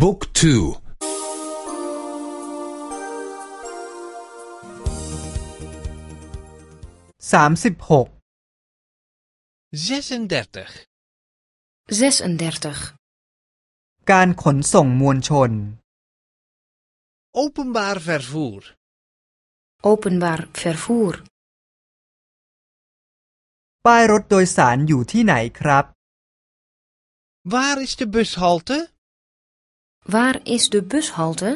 บุ๊กทูสามสิบหก 36. 36. การขนส่งมวลชน Openbaar vervoer. Openbaar vervoer. ป้ายรถโดยสารอยู่ที่ไหนครับ Waar is de bushalte? Waar is de bushalte?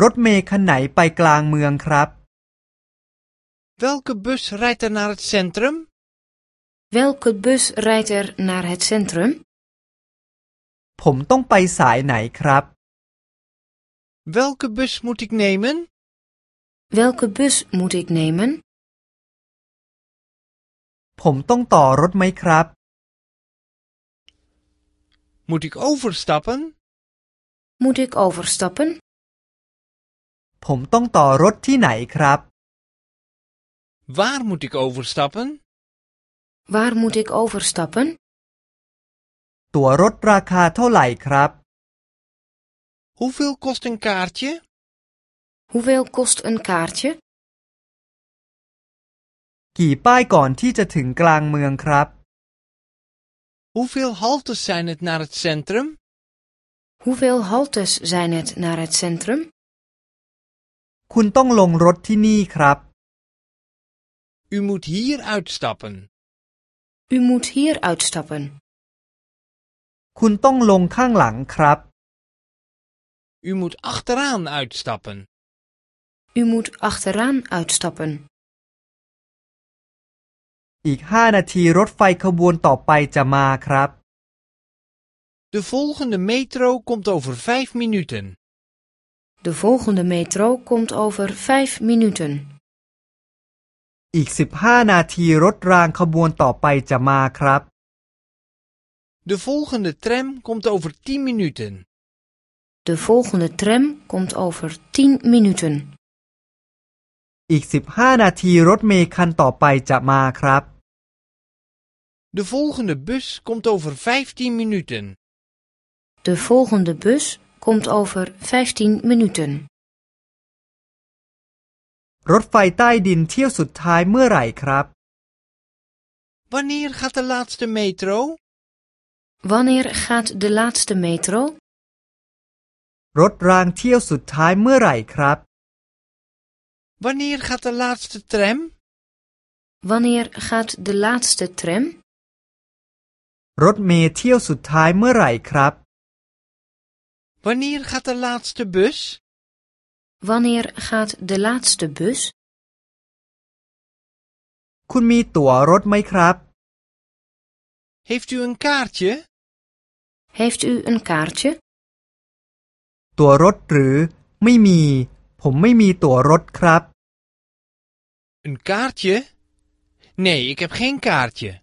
รถเมล์คันไหนไปกลางเมืองครับ Welke bus rijdt er naar het centrum? Welke bus rijdt er naar het centrum? ผมต้องไปสายไหนครับ Welke bus moet ik nemen? Welke bus moet ik nemen? ผมต้องต่อรถไหมครับ Moet ik overstappen? Moet ik overstappen? ผมต้องต่อรถที่ไหนครับ Waar moet ik overstappen? Waar moet ik overstappen? ตั๋วรถราคาเท่าไหร่ครับ Hoeveel kost een kaartje? Hoeveel kost een kaartje? กี่ป้ายก่อนที่จะถึงกลางเมืองครับ Hoeveel haltes zijn het naar het centrum? Hoeveel haltes zijn het naar het centrum? คุณต้องลงรถที่นี่ครับ U moet hier uitstappen. U moet hier uitstappen. คุณต้องลงข้างหลังครับ U moet achteraan uitstappen. U moet achteraan uitstappen. อีกห้านาทีรถไฟขบวนต่อไปจะมาครับ De volgende metro komt over vijf minuten. De volgende metro komt over vijf minuten. อีกสิบห้านาทีรถรางขบวนต่อไปจะมาครับ De volgende tram komt over tien minuten. De volgende tram komt over tien minuten. อีกสิบห้านาทีรถเมล์คันต่อไปจะมาครับ De volgende bus komt over vijftien minuten. De volgende bus komt over 15 minuten. รถไฟใต้ดินเที่ยวสุดท้ายเมื่อไหร่ครับ Wanneer gaat de laatste metro? Wanneer gaat de laatste metro? รถรางเที่ยวสุดท้ายเมื่อไหร่ครับ Wanneer gaat de laatste tram? Wanneer gaat de laatste tram? รถเมล์เที่ยวสุดท้ายเมื่อไหร่ครับ Wanneer gaat de laatste bus? Wanneer gaat de laatste bus? คุณมีตั๋วรถไหมครับ Heeft u een kaartje? Heeft u een kaartje? ตั๋วรถหรือไม่มี ผมไม่มีตั๋วรถครับ Een kaartje? Nee, ik heb geen kaartje.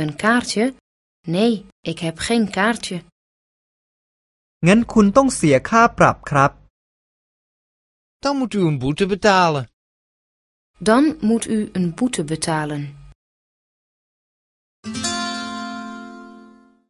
Een kaartje? Nee, ik heb geen kaartje. งั้นคุณต้องเสียค่าปรับครับ Dan moet u een boete betalen. Dan moet u een boete betalen.